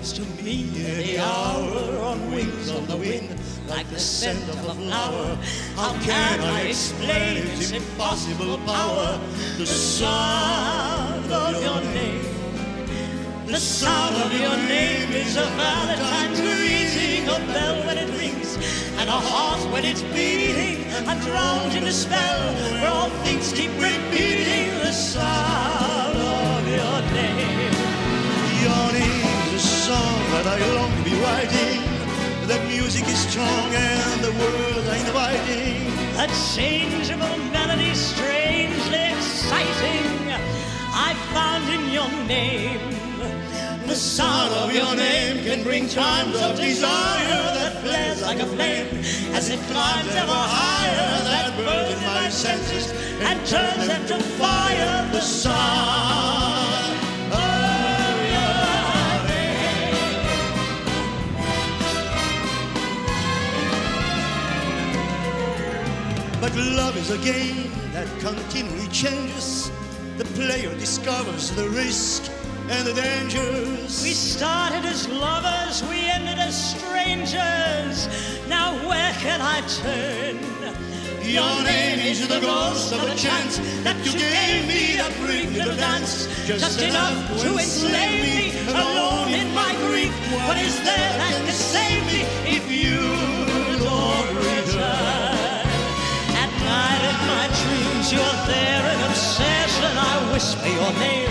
comes to me in the hour on wings of the wind, like the scent of a flower. How can I explain its impossible power? The sound of your name. The sound of your name is a Valentine's greeting, a bell when it rings, and a heart when it's beating. I'm drowned in a spell where all things keep repeating the sound of your name. Song that I long to be writing. The music is strong and the words are inviting. A changeable melody, strangely exciting. I found in your name. The sound of your name can bring times of desire that flares like a flame as it climbs ever higher. That burns in my senses and turns them to fire. The sound But love is a game that continually changes. The player discovers the risk and the dangers. We started as lovers, we ended as strangers. Now where can I turn? Your name is the ghost of a chance that you gave me that brief the dance. Just enough to enslave me, alone in my grief. What is there that can save whisper your name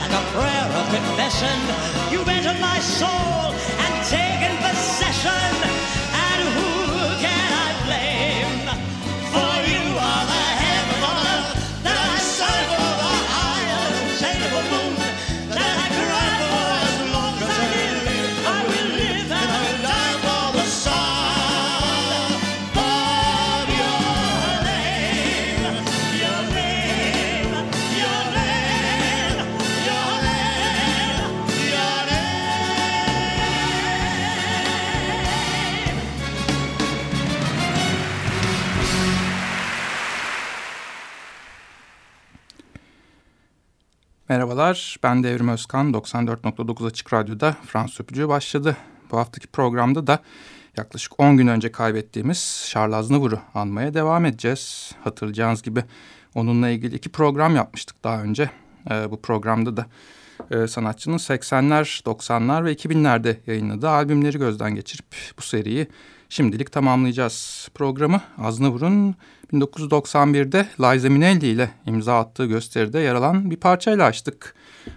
like a prayer of confession. You've entered my soul and taken possession. Ben Devrim Özkan. 94.9 Açık Radyo'da Fransız Öpücüğü başladı. Bu haftaki programda da yaklaşık 10 gün önce kaybettiğimiz Charles Aznavour'u anmaya devam edeceğiz. Hatırlayacağınız gibi onunla ilgili iki program yapmıştık daha önce. Ee, bu programda da e, sanatçının 80'ler, 90'lar ve 2000'lerde yayınladığı albümleri gözden geçirip bu seriyi şimdilik tamamlayacağız. Programı Aznavour'un 1991'de Liza Minnelli ile imza attığı gösteride yer alan bir parçayla açtık.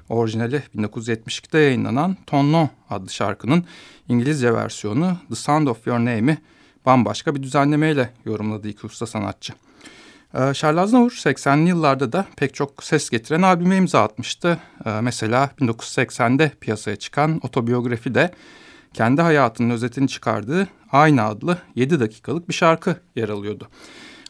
Orijinali 1972'de yayınlanan Tonno adlı şarkının İngilizce versiyonu The Sound of Your Name'i bambaşka bir düzenlemeyle yorumladı iki usta sanatçı. Ee, Charles Aznavour 80'li yıllarda da pek çok ses getiren albüme imza atmıştı. Ee, mesela 1980'de piyasaya çıkan otobiyografi de kendi hayatının özetini çıkardığı aynı adlı 7 dakikalık bir şarkı yer alıyordu.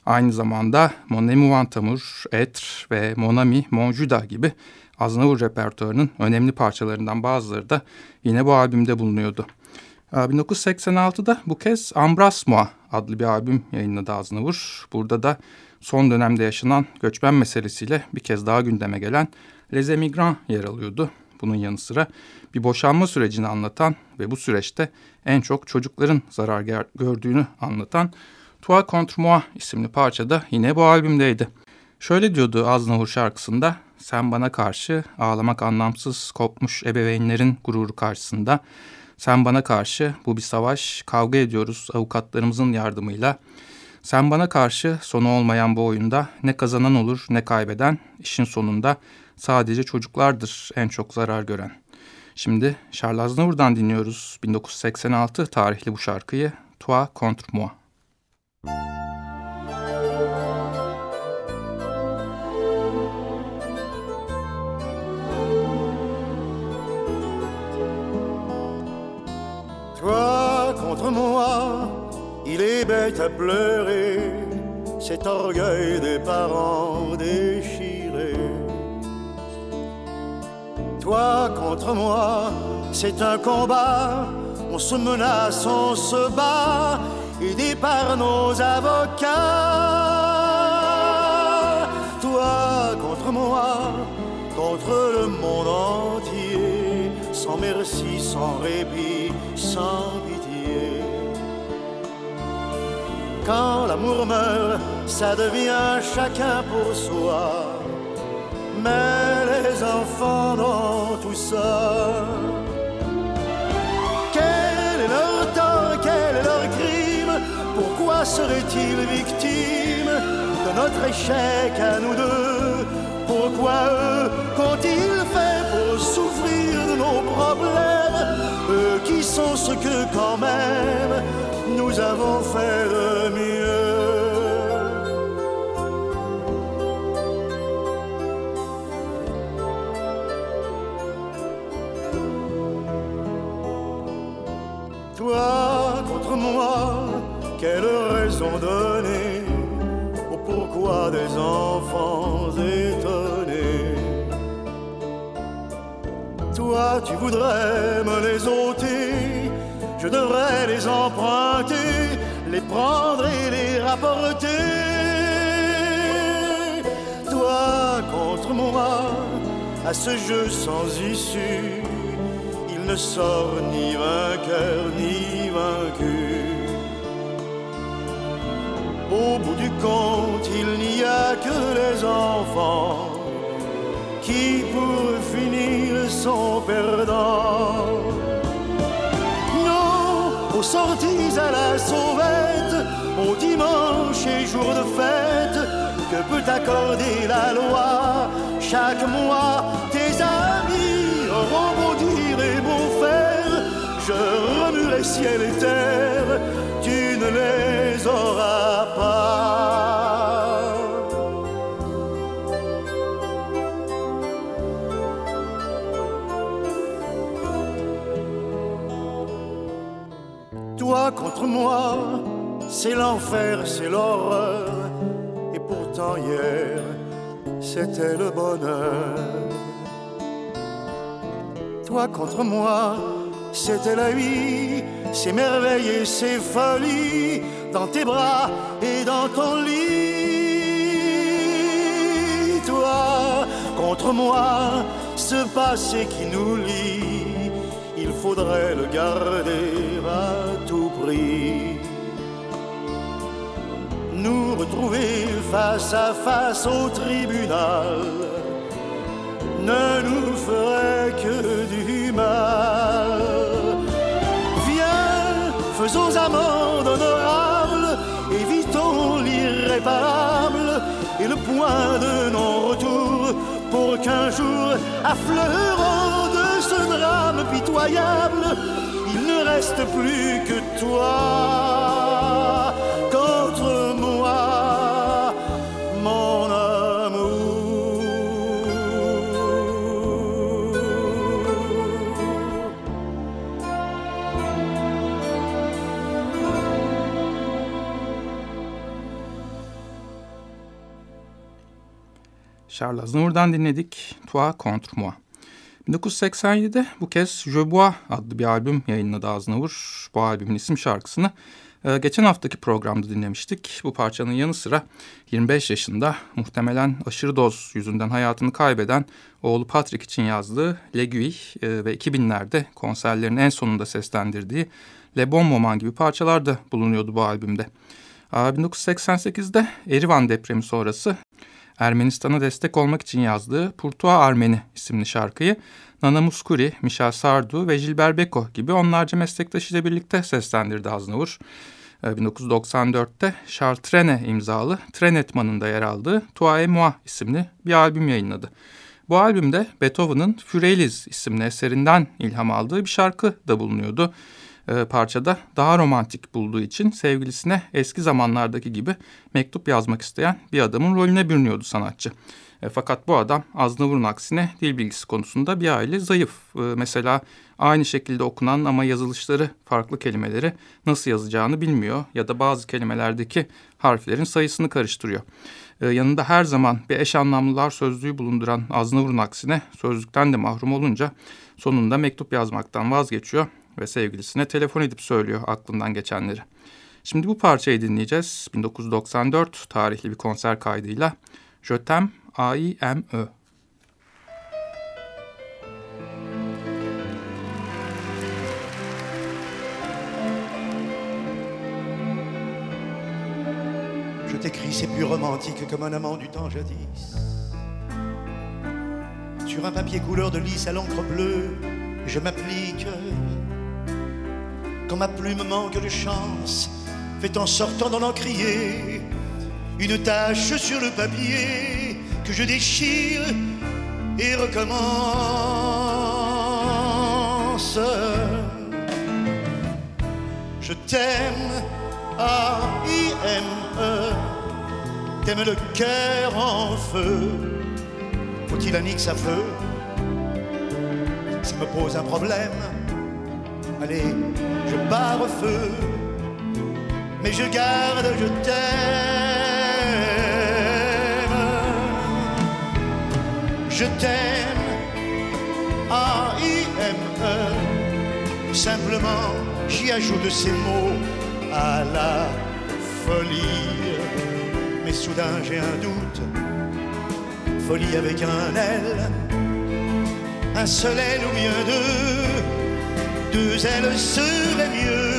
Aynı zamanda Mon Ami Vantamour, Etre ve Mon Ami Mon Juda gibi Aznavour repertuarının önemli parçalarından bazıları da yine bu albümde bulunuyordu. Ee, 1986'da bu kez Ambras Moi adlı bir albüm yayınladı Aznavour. Burada da son dönemde yaşanan göçmen meselesiyle bir kez daha gündeme gelen Les Emigrants yer alıyordu. Bunun yanı sıra bir boşanma sürecini anlatan ve bu süreçte en çok çocukların zarar gör- gördüğünü anlatan Toi contre moi isimli parça da yine bu albümdeydi. Şöyle diyordu Aznavour şarkısında, sen bana karşı ağlamak anlamsız kopmuş ebeveynlerin gururu karşısında, sen bana karşı bu bir savaş, kavga ediyoruz avukatlarımızın yardımıyla, sen bana karşı sonu olmayan bu oyunda ne kazanan olur ne kaybeden, işin sonunda sadece çocuklardır en çok zarar gören. Şimdi Charles Aznavour'dan dinliyoruz 1986 tarihli bu şarkıyı Toi contre moi. Toi contre moi, il est bête à pleurer, cet orgueil des parents déchirés. Toi contre moi, c'est un combat, on se menace, on se bat, aidé par nos avocats. Toi contre moi, contre le monde entier, sans répit, sans pitié. Quand l'amour meurt, ça devient chacun pour soi. Mais les enfants tout ça, quel est leur tort, quel est leur crime? Pourquoi seraient-ils victimes de notre échec à nous deux? Pourquoi eux qu'ont-ils fait pour souffrir de nos problèmes Eux qui sont ce que quand même nous avons fait de mieux? Quelle raison donner au pourquoi des enfants étonnés Toi tu voudrais me les ôter je devrais les emprunter, les prendre et les rapporter. Toi contre moi, à ce jeu sans issue, il ne sort ni vainqueur ni vaincu. Au bout du compte, il n'y a que les enfants qui pour finir sont perdants aux sorties à la sauvette, au dimanche et jour de fête, que peut accorder la loi? Chaque mois. Tes amis auront beau dire et beau faire, je remuerai ciel et terre, tu ne les Toi contre moi, c'est l'enfer, c'est l'horreur. Et pourtant hier, c'était le bonheur. Toi contre moi, c'était la vie, ces merveilles et ces folies, dans tes bras et dans ton lit. Toi contre moi, ce passé qui nous lie il faudrait le garder à tout prix. Nous retrouver face à face au tribunal ne nous ferait que du mal. Viens, faisons amende honorable, et le point de non-retour pour qu'un jour, affleurant de ce drame pitoyable, il ne reste plus que toi Charles Aznavour'dan dinledik Toi Contre Moi. 1987'de bu kez Je Bois adlı bir albüm yayınladı Aznavur. Bu albümün isim şarkısını e, geçen haftaki programda dinlemiştik. Bu parçanın yanı sıra 25 yaşında muhtemelen aşırı doz yüzünden hayatını kaybeden oğlu Patrick için yazdığı L'Aiguille e, ve 2000'lerde konserlerin en sonunda seslendirdiği Le Bon Moment gibi parçalar da bulunuyordu bu albümde. 1988'de Erivan depremi sonrası Ermenistan'a destek olmak için yazdığı Purtua Armeni isimli şarkıyı Nana Muskuri, Michel Sardu ve Gilbert Beko gibi onlarca meslektaşıyla birlikte seslendirdi Aznavur. 1994'te Charles Trene imzalı Trenetman'ın da yer aldığı et Moi isimli bir albüm yayınladı. Bu albümde Beethoven'ın Fürelis isimli eserinden ilham aldığı bir şarkı da bulunuyordu e, parçada daha romantik bulduğu için sevgilisine eski zamanlardaki gibi mektup yazmak isteyen bir adamın rolüne bürünüyordu sanatçı. E, fakat bu adam Aznavur'un aksine dil bilgisi konusunda bir aile zayıf. E, mesela aynı şekilde okunan ama yazılışları farklı kelimeleri nasıl yazacağını bilmiyor ya da bazı kelimelerdeki harflerin sayısını karıştırıyor. E, yanında her zaman bir eş anlamlılar sözlüğü bulunduran Aznavur'un aksine sözlükten de mahrum olunca sonunda mektup yazmaktan vazgeçiyor ve sevgilisine telefon edip söylüyor aklından geçenleri. Şimdi bu parçayı dinleyeceğiz. 1994 tarihli bir konser kaydıyla. Je t'aime, A-I-M-E. Je t'écris, c'est plus romantique comme un amant du temps jadis. Sur un papier couleur de lys à l'encre bleue, je m'applique Quand ma plume manque de chance, fait en sortant d'en encrier une tache sur le papier que je déchire et recommence. Je t'aime, A-I-M-E, t'aimes le cœur en feu. Faut-il un X à feu? Ça me pose un problème. Allez, je pars au feu, mais je garde, je t'aime. Je t'aime, A-I-M-E, simplement j'y ajoute ces mots à la folie. Mais soudain j'ai un doute, folie avec un L, un seul L ou bien deux, deux ailes seraient mieux,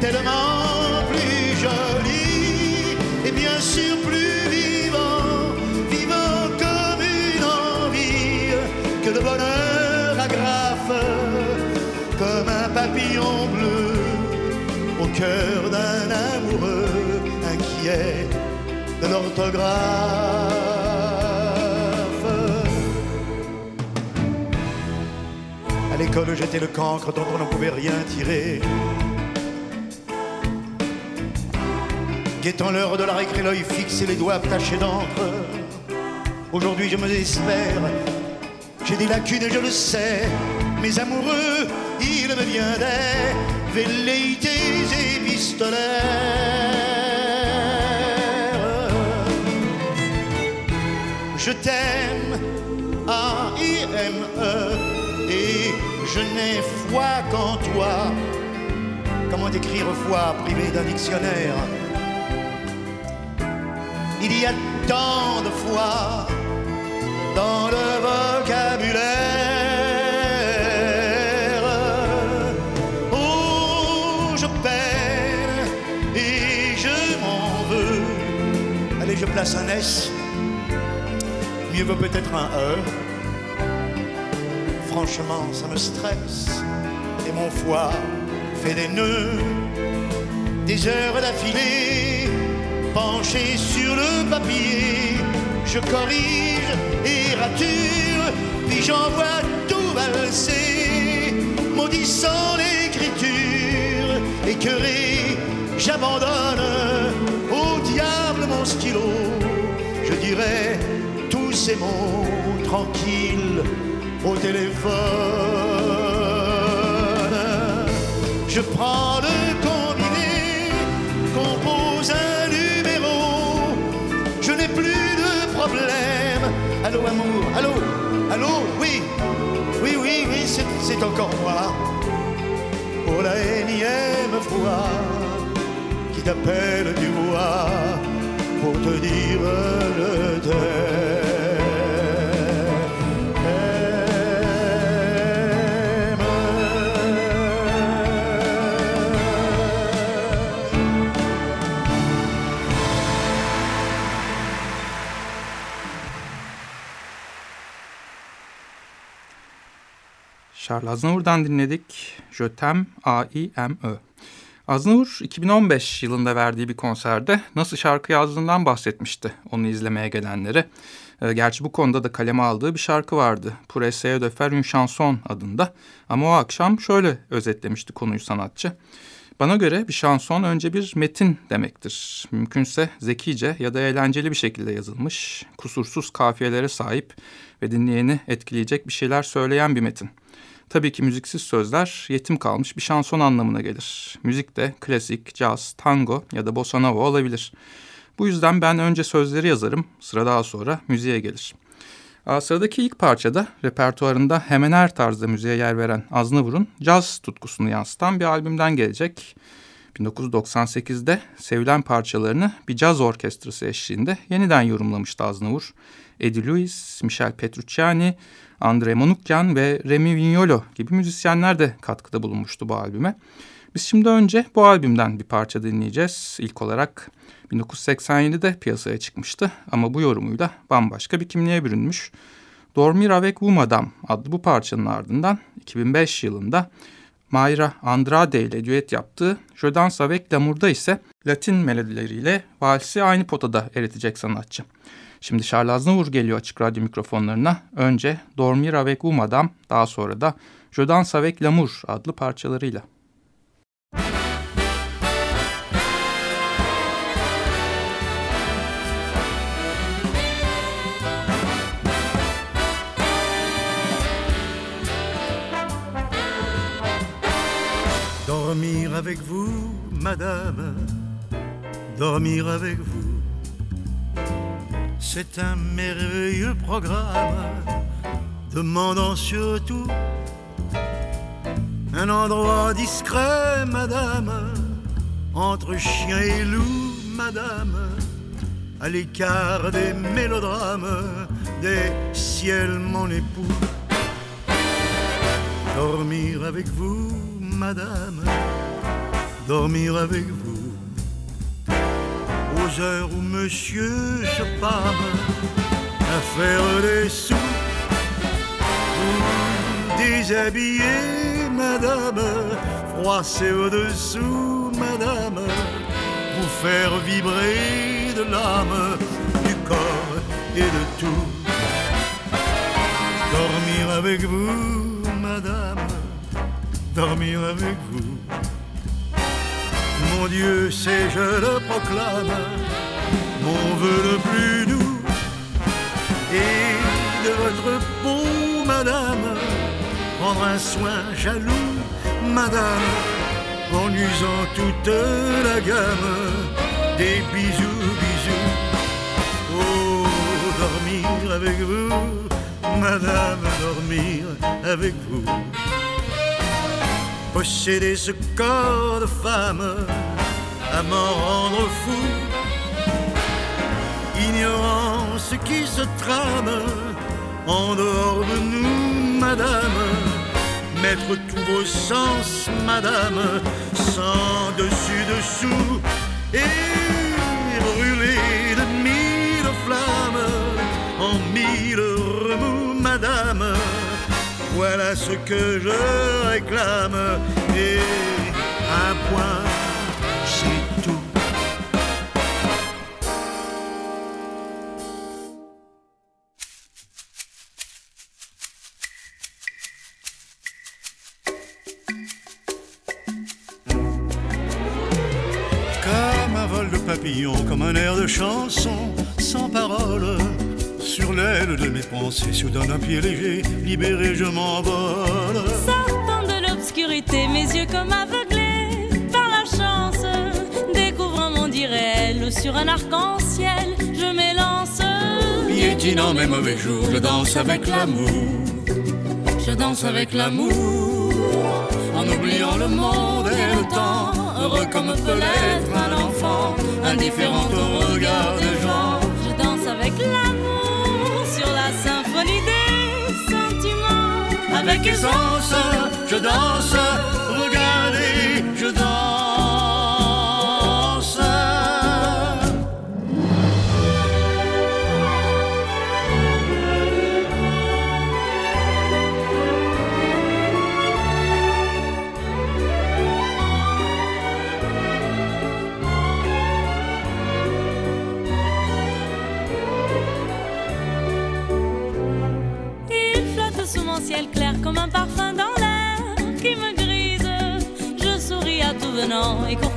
tellement plus jolies et bien sûr plus vivant, vivant comme une envie que le bonheur agrafe comme un papillon bleu au cœur d'un amoureux inquiet de l'orthographe. L'école, j'étais le cancre dont on ne pouvait rien tirer. Guettant l'heure de la récré, l'œil fixe et les doigts tachés d'encre. Aujourd'hui, je me désespère. J'ai des lacunes et je le sais. Mes amoureux, il me des velléités épistolaires. Je t'aime, je n'ai foi qu'en toi. Comment écrire foi privé d'un dictionnaire? Il y a tant de foi dans le vocabulaire. Oh, je peine et je m'en veux. Allez, je place un S. Mieux vaut peut-être un E. Franchement, ça me stresse. Et mon foie fait des nœuds. Des heures d'affilée, penché sur le papier. Je corrige et rature, puis j'envoie tout valser, maudissant l'écriture, écœuré, j'abandonne au diable mon stylo. Je dirais tous ces mots tranquilles au téléphone. Je prends le combiné, compose un numéro, je n'ai plus de problème. Allô amour, allô, allô, oui, oui, oui, oui, c'est encore moi. Pour la énième fois, qui t'appelle du bois pour te dire le t'aime. Charles Aznavur'dan dinledik. Jötem A-I-M-Ö. Aznavur 2015 yılında verdiği bir konserde nasıl şarkı yazdığından bahsetmişti onu izlemeye gelenlere. E, gerçi bu konuda da kaleme aldığı bir şarkı vardı. Pour essayer de faire une chanson adında. Ama o akşam şöyle özetlemişti konuyu sanatçı. Bana göre bir şanson önce bir metin demektir. Mümkünse zekice ya da eğlenceli bir şekilde yazılmış, kusursuz kafiyelere sahip ve dinleyeni etkileyecek bir şeyler söyleyen bir metin. Tabii ki müziksiz sözler yetim kalmış bir şanson anlamına gelir. Müzik de klasik, caz, tango ya da bossa nova olabilir. Bu yüzden ben önce sözleri yazarım, sıra daha sonra müziğe gelir. Sıradaki ilk parçada repertuarında hemen her tarzda müziğe yer veren Aznavur'un caz tutkusunu yansıtan bir albümden gelecek. 1998'de sevilen parçalarını bir caz orkestrası eşliğinde yeniden yorumlamıştı Aznavur. Eddie Lewis, Michel Petrucciani, Andre Manukyan ve Remy Vignolo gibi müzisyenler de katkıda bulunmuştu bu albüme. Biz şimdi önce bu albümden bir parça dinleyeceğiz. İlk olarak 1987'de piyasaya çıkmıştı ama bu yorumuyla bambaşka bir kimliğe bürünmüş. Dormir avec vous madame adlı bu parçanın ardından 2005 yılında Mayra Andrade ile düet yaptığı Je danse avec l'amour'da ise Latin melodileriyle valsi aynı potada eritecek sanatçı. Şimdi Charles Aznavour geliyor açık radyo mikrofonlarına. Önce Dormir avec vous madame daha sonra da Je danse avec l'amour adlı parçalarıyla. Dormir avec vous, madame, dormir avec vous, c'est un merveilleux programme, demandant surtout un endroit discret, madame, entre chien et loup, madame, à l'écart des mélodrames, des ciels, mon époux. Dormir avec vous, madame, dormir avec vous, heures où monsieur se pâme à faire des sous, vous déshabiller, madame, froisser au-dessous, madame, vous faire vibrer de l'âme, du corps et de tout. Dormir avec vous, madame, dormir avec vous. Mon Dieu, c'est, je le proclame, mon vœu le plus doux. Et de votre peau, madame, prendre un soin jaloux, madame, en usant toute la gamme des bisous, bisous. Oh, dormir avec vous, madame, dormir avec vous. Posséder ce corps de femme à m'en rendre fou, ignorant ce qui se trame en dehors de nous, madame. Mettre tous vos sens, madame, sans dessus-dessous, et brûler de mille flammes en mille remous, madame. Voilà ce que je réclame, et un point, pensées, soudain d'un pied léger, libéré, je m'envole. Sortant de l'obscurité, mes yeux comme aveuglés par la chance, découvrant un monde irréel sur un arc-en-ciel, je m'élance. Piétinant mes mauvais jours, je danse avec l'amour. Je danse avec l'amour, en oubliant le monde et le temps, heureux comme peut l'être un enfant, indifférent au regard Avec aisance, je danse,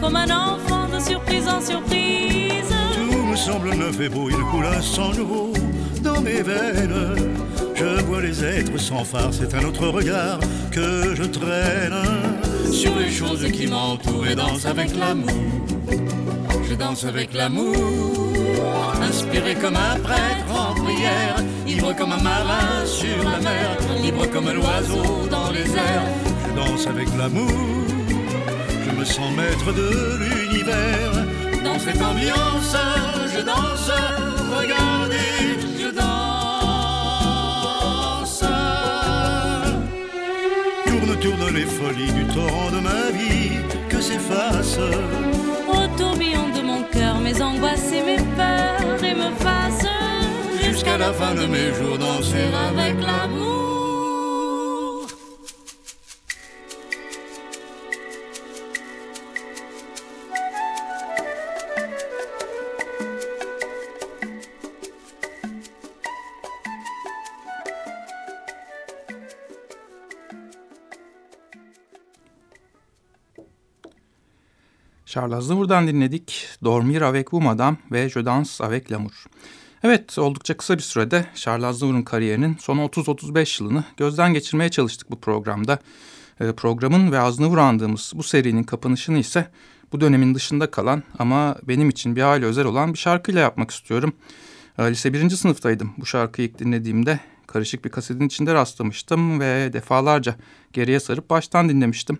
comme un enfant de surprise en surprise. Tout me semble neuf et beau, il coule un sang nouveau dans mes veines. Je vois les êtres sans phare, c'est un autre regard que je traîne sur les choses qui m'entourent et danse avec l'amour. Je danse avec l'amour, inspiré comme un prêtre en prière, ivre comme un marin sur la mer, libre comme l'oiseau dans les airs. Je danse avec l'amour, me sens maître de l'univers. Dans cette ambiance, je danse, regardez, je danse. Tourne, tourne les folies du torrent de ma vie, s'efface. Au tourbillon de mon cœur, mes angoisses et mes peurs et me fasse Jusqu'à la fin de mes jours danser avec l'amour. Charles Aznavour'dan dinledik. Dormir avec vous madame ve Je danse avec l'amour. Evet oldukça kısa bir sürede Charles Aznavour'un kariyerinin son 30-35 yılını gözden geçirmeye çalıştık bu programda. E, programın ve Aznavour andığımız bu serinin kapanışını ise bu dönemin dışında kalan ama benim için bir aile özel olan bir şarkıyla yapmak istiyorum. E, lise birinci sınıftaydım bu şarkıyı ilk dinlediğimde. Karışık bir kasetin içinde rastlamıştım ve defalarca geriye sarıp baştan dinlemiştim.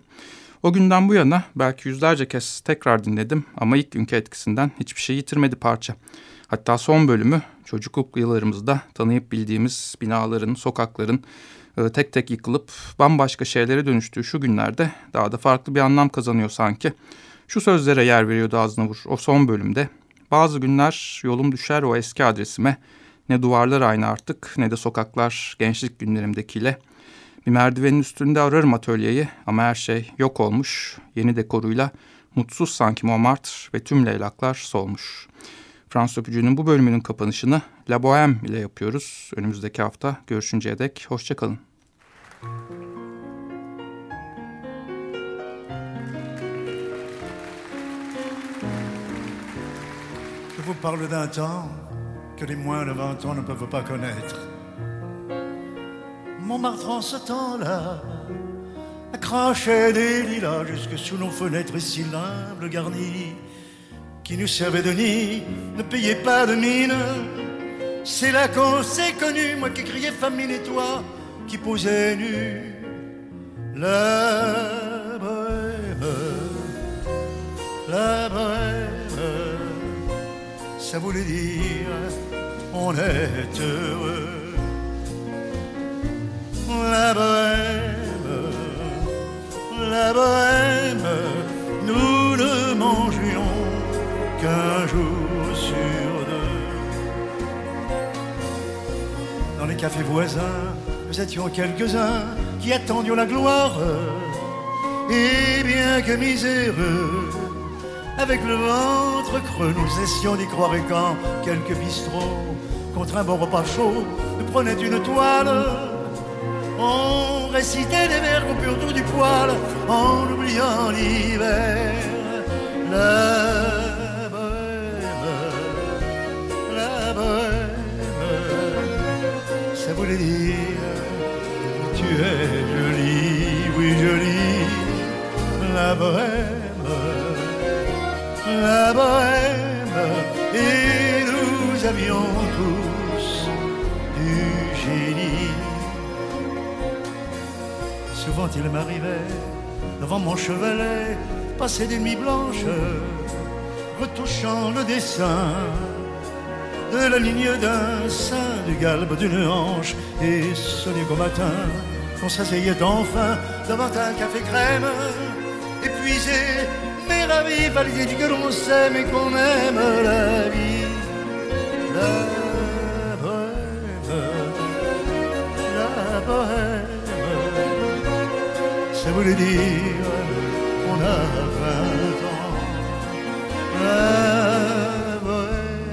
O günden bu yana belki yüzlerce kez tekrar dinledim ama ilk günkü etkisinden hiçbir şey yitirmedi parça. Hatta son bölümü çocukluk yıllarımızda tanıyıp bildiğimiz binaların, sokakların e, tek tek yıkılıp bambaşka şeylere dönüştüğü şu günlerde daha da farklı bir anlam kazanıyor sanki. Şu sözlere yer veriyordu Aznavur o son bölümde. Bazı günler yolum düşer o eski adresime. Ne duvarlar aynı artık ne de sokaklar gençlik günlerimdekiyle. Bir merdivenin üstünde ararım atölyeyi ama her şey yok olmuş. Yeni dekoruyla mutsuz sanki Montmartre ve tüm leylaklar solmuş. Fransız Öpücü'nün bu bölümünün kapanışını La Bohème ile yapıyoruz. Önümüzdeki hafta görüşünceye dek hoşçakalın. Je vous parle d'un temps que les moins de 20 ans ne peuvent pas connaître. Montmartre en ce temps-là accrochait des lilas jusque sous nos fenêtres si l'humble garni qui nous servait de nid ne payait pas de mine. C'est là qu'on s'est connu, moi qui criais famine et toi qui posais nu. La bohème, la bohème, ça voulait dire on est heureux. La bohème, la bohème, nous ne mangions qu'un jour sur deux. Dans les cafés voisins, nous étions quelques-uns qui attendions la gloire. Et bien que miséreux, avec le ventre creux, nous cessions d'y croire. Et quand quelques bistrots, contre un bon repas chaud, nous prenaient une toile, on récitait des vers coupés autour du poil en oubliant l'hiver? La bohème, la bohème, ça voulait dire tu es jolie, oui jolie, la bohème, la bohème, et nous avions tous Souvent il m'arrivait devant mon chevalet passer des nuits blanches, retouchant le dessin de la ligne d'un sein, du galbe d'une hanche, et sonner qu'au matin, qu'on s'asseyait enfin devant un café crème, épuisé, mais ravi par l'idée que l'on s'aime et qu'on aime la vie. La bohème, la bohème, ça voulait dire on a vingt ans. La bohème,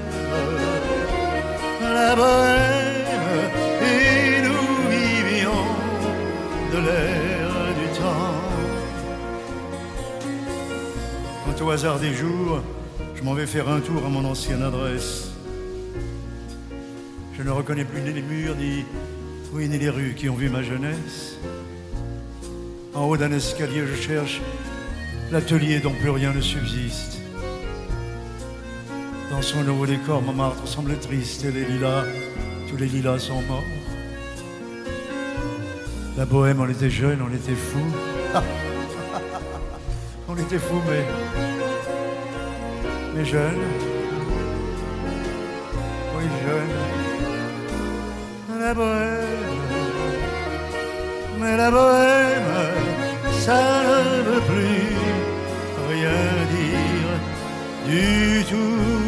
la bohème, et nous vivions de l'air du temps. Quand au hasard des jours, je m'en vais faire un tour à mon ancienne adresse, je ne reconnais plus ni les murs, ni, oui, ni les rues qui ont vu ma jeunesse. En haut d'un escalier, je cherche l'atelier dont plus rien ne subsiste. Dans son nouveau décor, Montmartre semble triste et les lilas, tous les lilas sont morts. La bohème, on était jeunes, on était fous. on était fous, mais. mais jeunes. Oui, jeunes. La bohème, mais la bohème, ça ne veut plus rien dire du tout.